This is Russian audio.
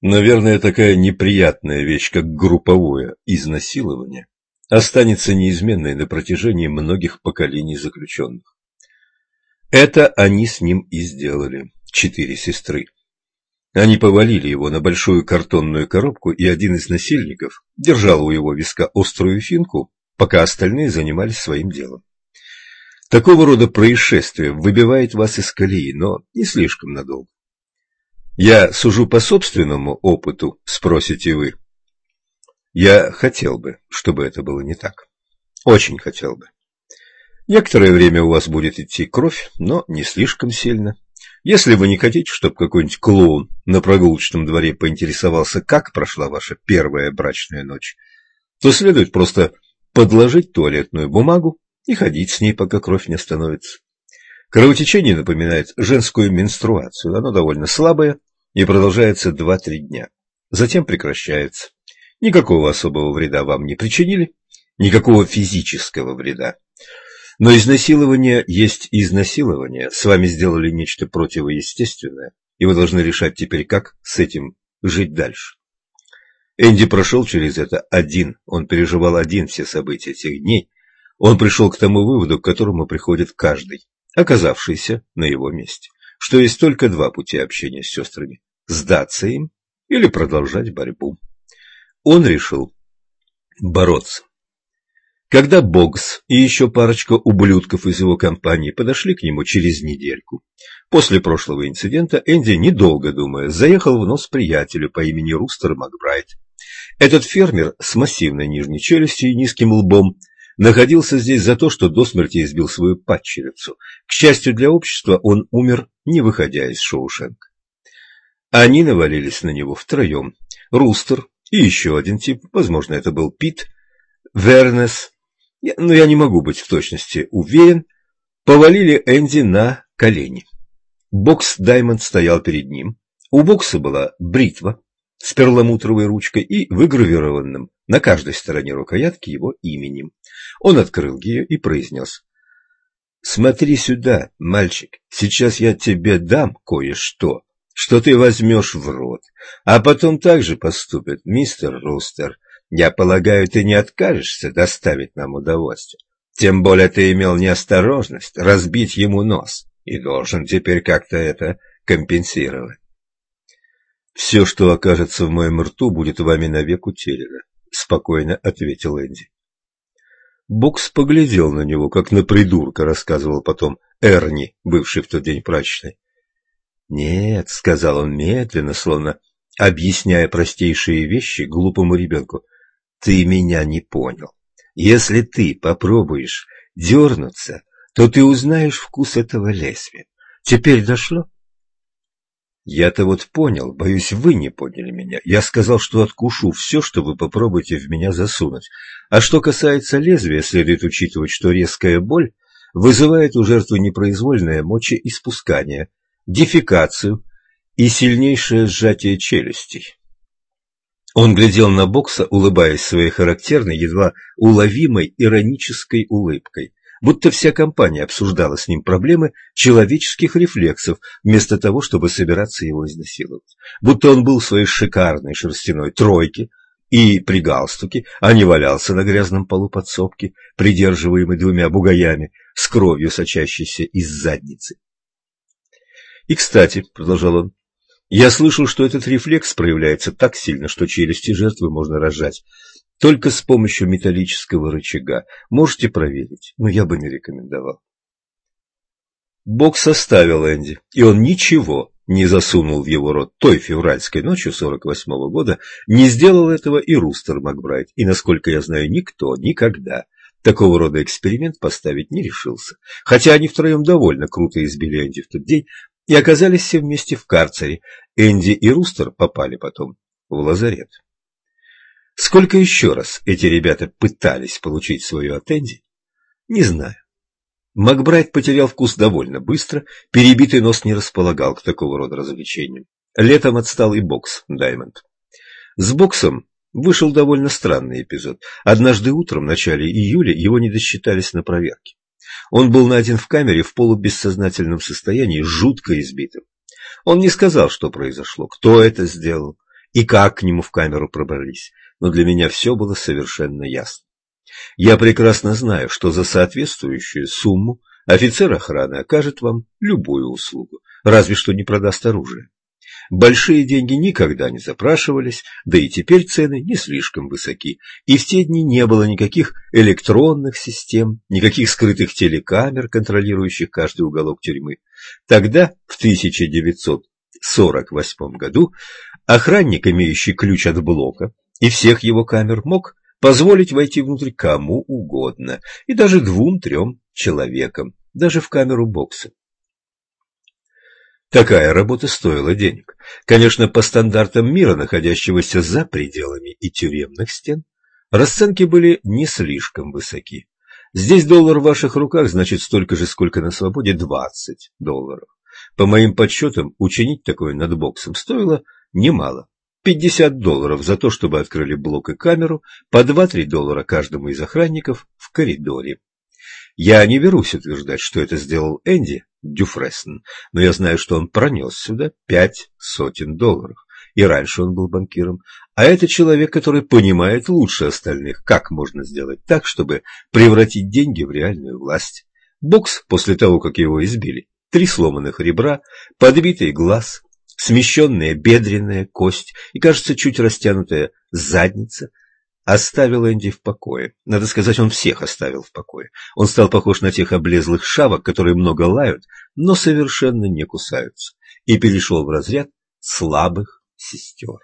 Наверное, такая неприятная вещь, как групповое изнасилование, останется неизменной на протяжении многих поколений заключенных. Это они с ним и сделали, четыре сестры. Они повалили его на большую картонную коробку, и один из насильников держал у его виска острую финку, пока остальные занимались своим делом. Такого рода происшествие выбивает вас из колеи, но не слишком надолго. Я сужу по собственному опыту, спросите вы. Я хотел бы, чтобы это было не так. Очень хотел бы. Некоторое время у вас будет идти кровь, но не слишком сильно. Если вы не хотите, чтобы какой-нибудь клоун на прогулочном дворе поинтересовался, как прошла ваша первая брачная ночь, то следует просто подложить туалетную бумагу и ходить с ней, пока кровь не остановится. Кровотечение напоминает женскую менструацию, оно довольно слабое, и продолжается два-три дня. Затем прекращается. Никакого особого вреда вам не причинили, никакого физического вреда. Но изнасилование есть изнасилование. С вами сделали нечто противоестественное, и вы должны решать теперь, как с этим жить дальше. Энди прошел через это один, он переживал один все события этих дней. Он пришел к тому выводу, к которому приходит каждый, оказавшийся на его месте что есть только два пути общения с сестрами – сдаться им или продолжать борьбу. Он решил бороться. Когда Бокс и еще парочка ублюдков из его компании подошли к нему через недельку, после прошлого инцидента Энди, недолго думая, заехал в нос приятелю по имени Рустер Макбрайт. Этот фермер с массивной нижней челюстью и низким лбом находился здесь за то, что до смерти избил свою падчерицу. К счастью для общества, он умер, не выходя из Шоушенка. Они навалились на него втроем. Рустер и еще один тип, возможно, это был Пит, Вернес, но я не могу быть в точности уверен, повалили Энди на колени. Бокс Даймонд стоял перед ним. У бокса была бритва с перламутровой ручкой и выгравированным на каждой стороне рукоятки его именем. Он открыл ее и произнес. «Смотри сюда, мальчик, сейчас я тебе дам кое-что, что ты возьмешь в рот, а потом так же поступит мистер Рустер. Я полагаю, ты не откажешься доставить нам удовольствие. Тем более ты имел неосторожность разбить ему нос и должен теперь как-то это компенсировать. Все, что окажется в моем рту, будет вами навек утеряно, спокойно ответил Энди. Бокс поглядел на него, как на придурка, рассказывал потом Эрни, бывший в тот день прачечной. «Нет», — сказал он медленно, словно объясняя простейшие вещи глупому ребенку, — «ты меня не понял. Если ты попробуешь дернуться, то ты узнаешь вкус этого лезвия. Теперь дошло?» Я-то вот понял, боюсь, вы не поняли меня. Я сказал, что откушу все, что вы попробуете в меня засунуть. А что касается лезвия, следует учитывать, что резкая боль вызывает у жертвы непроизвольное мочеиспускание, дефекацию и сильнейшее сжатие челюстей. Он глядел на бокса, улыбаясь своей характерной, едва уловимой иронической улыбкой будто вся компания обсуждала с ним проблемы человеческих рефлексов, вместо того, чтобы собираться его изнасиловать. Будто он был в своей шикарной шерстяной тройке и при галстуке, а не валялся на грязном полу подсобки, придерживаемый двумя бугаями, с кровью сочащейся из задницы. «И, кстати», — продолжал он, — «я слышал, что этот рефлекс проявляется так сильно, что челюсти жертвы можно рожать только с помощью металлического рычага. Можете проверить, но я бы не рекомендовал. Бог составил Энди, и он ничего не засунул в его рот той февральской ночью 48-го года, не сделал этого и Рустер Макбрайт, и, насколько я знаю, никто никогда такого рода эксперимент поставить не решился, хотя они втроем довольно круто избили Энди в тот день и оказались все вместе в карцере. Энди и Рустер попали потом в лазарет. Сколько еще раз эти ребята пытались получить свою от не знаю. Макбрайт потерял вкус довольно быстро, перебитый нос не располагал к такого рода развлечениям. Летом отстал и бокс Даймонд. С боксом вышел довольно странный эпизод. Однажды утром, в начале июля, его не досчитались на проверке. Он был найден в камере в полубессознательном состоянии, жутко избитым. Он не сказал, что произошло, кто это сделал, и как к нему в камеру пробрались, но для меня все было совершенно ясно. Я прекрасно знаю, что за соответствующую сумму офицер охраны окажет вам любую услугу, разве что не продаст оружие. Большие деньги никогда не запрашивались, да и теперь цены не слишком высоки, и в те дни не было никаких электронных систем, никаких скрытых телекамер, контролирующих каждый уголок тюрьмы. Тогда, в 1948 году, охранник, имеющий ключ от блока и всех его камер, мог позволить войти внутрь кому угодно, и даже двум-трем человекам, даже в камеру бокса. Такая работа стоила денег. Конечно, по стандартам мира, находящегося за пределами и тюремных стен, расценки были не слишком высоки. Здесь доллар в ваших руках значит столько же, сколько на свободе 20 долларов. По моим подсчетам, учинить такое над боксом стоило немало. 50 долларов за то, чтобы открыли блок и камеру, по 2-3 доллара каждому из охранников в коридоре. Я не берусь утверждать, что это сделал Энди Дюфрессен, но я знаю, что он пронес сюда пять сотен долларов. И раньше он был банкиром. А это человек, который понимает лучше остальных, как можно сделать так, чтобы превратить деньги в реальную власть. Бокс, после того, как его избили, три сломанных ребра, подбитый глаз, смещенная бедренная кость и, кажется, чуть растянутая задница – оставил Энди в покое. Надо сказать, он всех оставил в покое. Он стал похож на тех облезлых шавок, которые много лают, но совершенно не кусаются, и перешел в разряд слабых сестер.